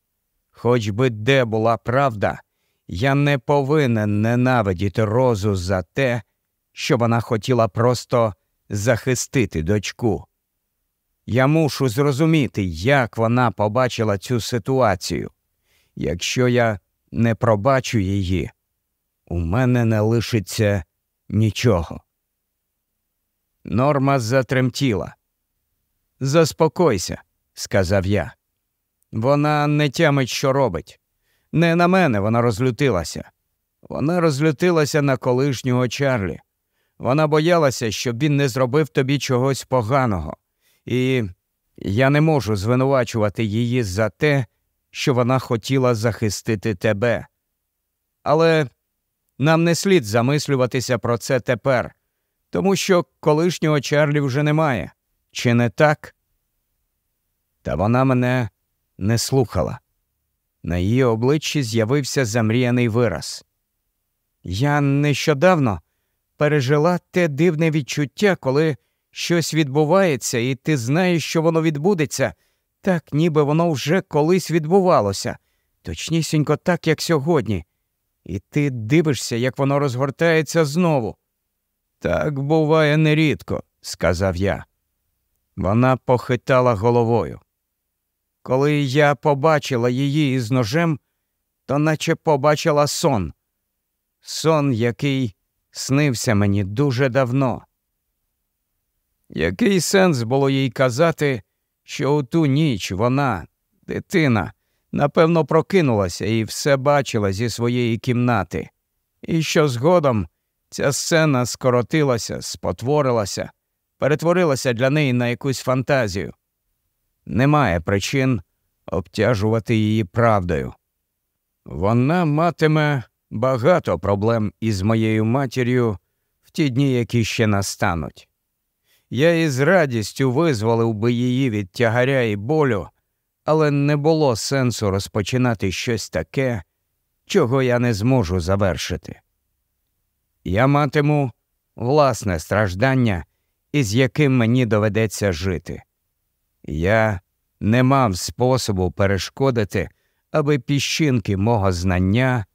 Хоч би де була правда, я не повинен ненавидіти розу за те, що вона хотіла просто захистити дочку. Я мушу зрозуміти, як вона побачила цю ситуацію. Якщо я не пробачу її, у мене не лишиться нічого. Норма затремтіла. Заспокойся, сказав я. Вона не тямить, що робить. Не на мене вона розлютилася. Вона розлютилася на колишнього Чарлі. Вона боялася, щоб він не зробив тобі чогось поганого. І я не можу звинувачувати її за те, що вона хотіла захистити тебе. Але нам не слід замислюватися про це тепер, тому що колишнього Чарлі вже немає. Чи не так? Та вона мене не слухала. На її обличчі з'явився замріяний вираз. Я нещодавно пережила те дивне відчуття, коли щось відбувається, і ти знаєш, що воно відбудеться, так ніби воно вже колись відбувалося, точнісінько так, як сьогодні, і ти дивишся, як воно розгортається знову. Так буває нерідко, сказав я. Вона похитала головою. Коли я побачила її із ножем, то наче побачила сон. Сон, який снився мені дуже давно. Який сенс було їй казати, що у ту ніч вона, дитина, напевно, прокинулася і все бачила зі своєї кімнати, і що згодом ця сцена скоротилася, спотворилася, перетворилася для неї на якусь фантазію. Немає причин обтяжувати її правдою. Вона матиме багато проблем із моєю матір'ю в ті дні, які ще настануть. Я із радістю визволив би її від тягаря і болю, але не було сенсу розпочинати щось таке, чого я не зможу завершити. Я матиму власне страждання, із яким мені доведеться жити. Я не мав способу перешкодити, аби піщинки мого знання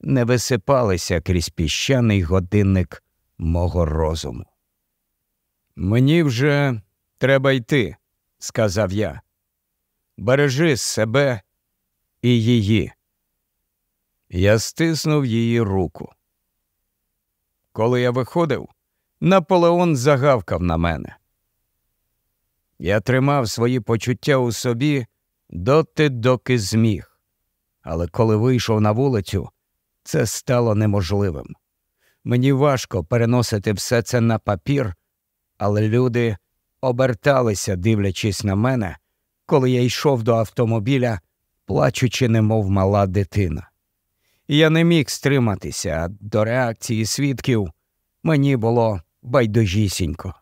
не висипалися крізь піщаний годинник мого розуму. Мені вже треба йти, сказав я. Бережи себе і її. Я стиснув її руку. Коли я виходив, Наполеон загавкав на мене. Я тримав свої почуття у собі доти, доки зміг. Але коли вийшов на вулицю, це стало неможливим. Мені важко переносити все це на папір, але люди оберталися, дивлячись на мене, коли я йшов до автомобіля, плачучи, немов мала дитина. Я не міг стриматися, до реакції свідків мені було байдужісінько.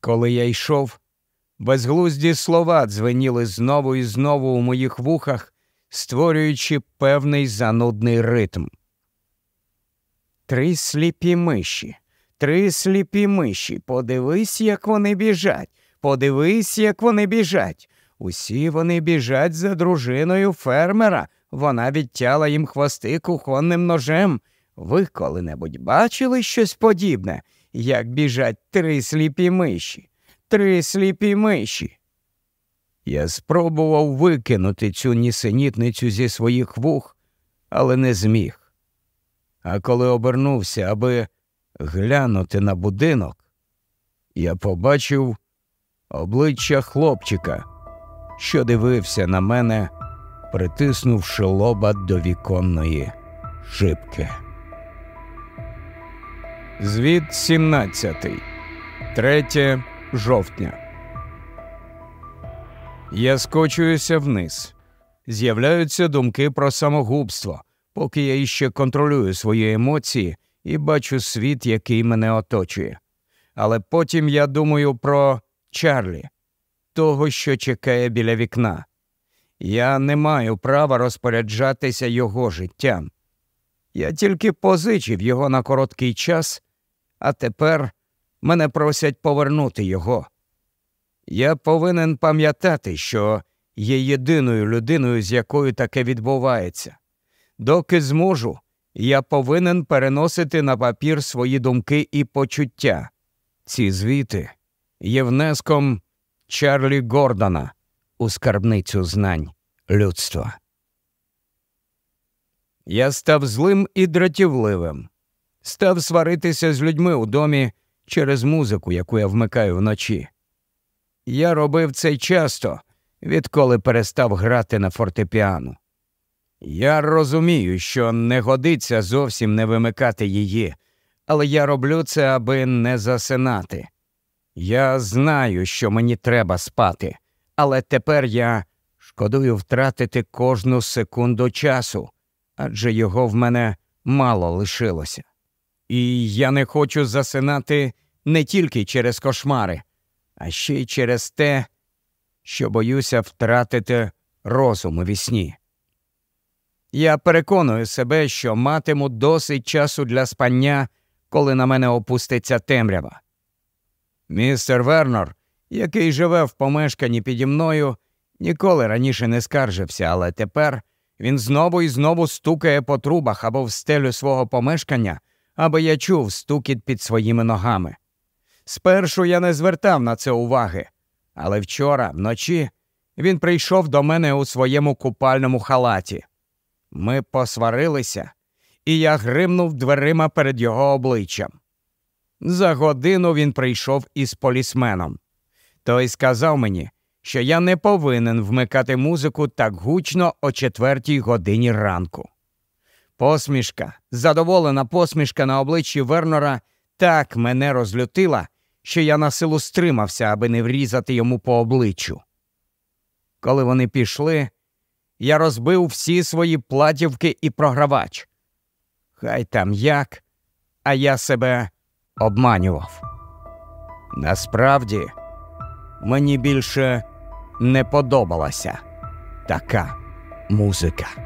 Коли я йшов, безглузді слова дзвеніли знову і знову у моїх вухах, створюючи певний занудний ритм. Три сліпі миші, три сліпі миші. Подивись, як вони біжать. Подивись, як вони біжать. Усі вони біжать за дружиною фермера. Вона відтяла їм хвости кухонним ножем. Ви коли-небудь бачили щось подібне, як біжать три сліпі миші, три сліпі миші. Я спробував викинути цю нісенітницю зі своїх вух, але не зміг. А коли обернувся, аби глянути на будинок, я побачив обличчя хлопчика, що дивився на мене, притиснувши лоба до віконної шибки. Звіт 17. 3 жовтня. Я скочуюся вниз. З'являються думки про самогубство, поки я іще контролюю свої емоції і бачу світ, який мене оточує. Але потім я думаю про Чарлі, того, що чекає біля вікна. Я не маю права розпоряджатися його життям. Я тільки позичив його на короткий час, а тепер мене просять повернути його. Я повинен пам'ятати, що є єдиною людиною, з якою таке відбувається. Доки зможу, я повинен переносити на папір свої думки і почуття. Ці звіти є внеском Чарлі Гордона у скарбницю знань людства. Я став злим і дратівливим. став сваритися з людьми у домі через музику, яку я вмикаю вночі. Я робив це часто, відколи перестав грати на фортепіано. Я розумію, що не годиться зовсім не вимикати її, але я роблю це, аби не засинати. Я знаю, що мені треба спати, але тепер я шкодую втратити кожну секунду часу, адже його в мене мало лишилося. І я не хочу засинати не тільки через кошмари, а ще й через те, що боюся втратити розум у вісні. Я переконую себе, що матиму досить часу для спання, коли на мене опуститься темрява. Містер Вернор, який живе в помешканні піді мною, ніколи раніше не скаржився, але тепер він знову і знову стукає по трубах або в стелю свого помешкання, аби я чув стукіт під своїми ногами. Спершу я не звертав на це уваги, але вчора, вночі, він прийшов до мене у своєму купальному халаті. Ми посварилися, і я гримнув дверима перед його обличчям. За годину він прийшов із полісменом. Той сказав мені, що я не повинен вмикати музику так гучно о четвертій годині ранку. Посмішка, задоволена посмішка на обличчі Вернора так мене розлютила, що я на силу стримався, аби не врізати йому по обличчю. Коли вони пішли, я розбив всі свої платівки і програвач. Хай там як, а я себе обманював. Насправді, мені більше не подобалася така музика.